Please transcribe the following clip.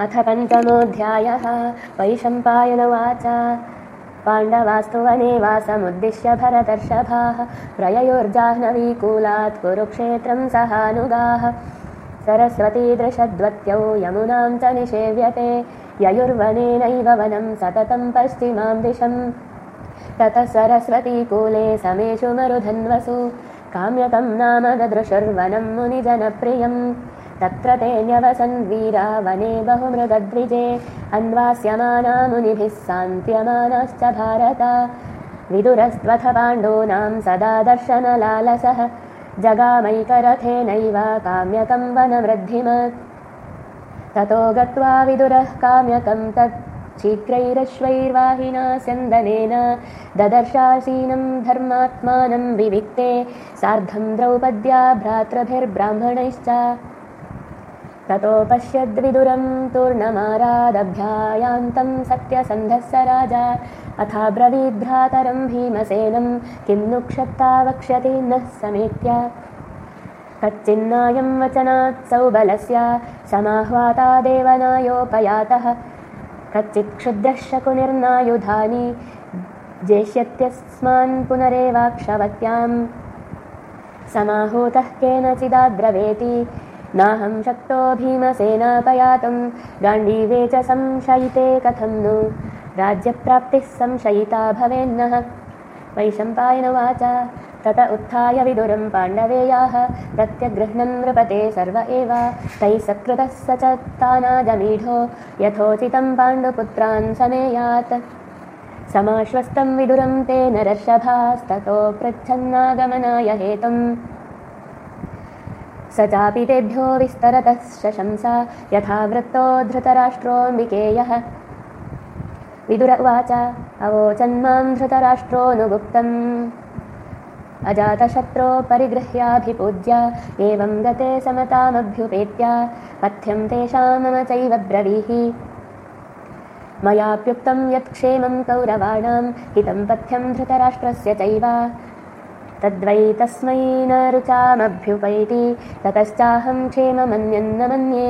अथ पञ्चमोऽध्यायः वैशम्पायनवाच। पाण्डवास्तु वने वासमुद्दिश्य भरतर्षभाः प्रययोर्जाह्नवीकूलात् कुरुक्षेत्रं सहानुगाः। सरस्वतीदृशद्वत्यौ यमुनां च निषेव्यते ययुर्वनेनैव वनं सततं पश्चिमां दिशम्। ततः सरस्वतीकूले समेषु मरुधन्वसु काम्यकं नाम ददृशुर्वनं मुनिजनप्रियम् तत्र ते न्यवसन् वीरा वने बहुमृगद्विजे अन्वास्यमाना मुनिभिः सान्त्यमानाश्च भारत। विदुरस्त्वथ पाण्डूनां सदा दर्शनलालसः जगामैकरथेनैव काम्यकं वनवृद्धिमत् ततो गत्वा विदुरः काम्यकं तत् शीघ्रैरश्वैर्वाहिना स्यन्दनेन ददर्शासीनं धर्मात्मानं विविक्ते सार्धं द्रौपद्या भ्रातृभिर्ब्राह्मणैश्च ततो पश्यद्विदुरं तूर्णमारादभ्यायान्तं सत्यसन्धः स राजा अथाब्रवीद्भ्रातरं भीमसेनं किं नु क्षत्ता वक्ष्यति नः समेत्य। कच्चिन्नायं वचनात् सौबलस्य समाह्वाता देवनायोपयातः। कच्चित् क्षुद्रः शकुनिर्नायुधानि जेष्यत्यस्मान् पुनरेवाक्षवत्याम्। समाहूतः केनचिदाद्रवेति नाहं शक्तो भीमसेनापयातुं गाण्डीवे च संशयिते कथं नु? राज्यप्राप्तिः संशयिता भवेन्नः। वैशम्पायनवाच तत उत्थाय विदुरं पाण्डवेयाः प्रत्यगृह्णन् नृपते सर्व एव। तैः सकृतः स च तानाजमीढो यथोचितं पाण्डुपुत्रान् समेयात्। समाश्वस्तं विदुरं ते नरर्षभास्ततो पृच्छन्नागमनाय हेतुम् स चापि तेभ्यो विस्तरतः शशंसा यथा वृत्तो धृतराष्ट्रोऽम्बिकेयः। विदुर उवाच अवोचन्मां धृतराष्ट्रोऽनुगुप्तम्। अजातशत्रो परिगृह्याभिपूज्य एवं गते समतामभ्युपेत्य पथ्यं तेषां मम चैव ब्रवीहि मयाप्युक्तं यत्क्षेमं कौरवाणां हितं पथ्यं धृतराष्ट्रस्य चैव तद्वै तस्मै न रुचामभ्युपैति ततश्चाहं क्षेममन्यन्न मन्ये